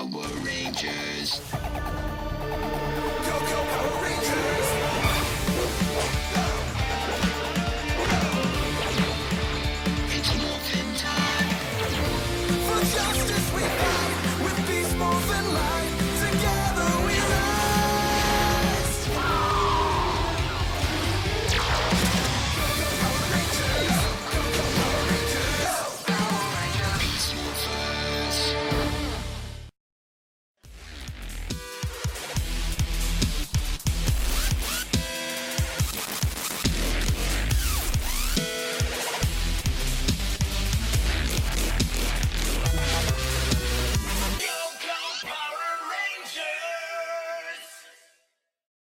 Power Rangers. Go, go, Power Rangers! It's morphin' time. For justice we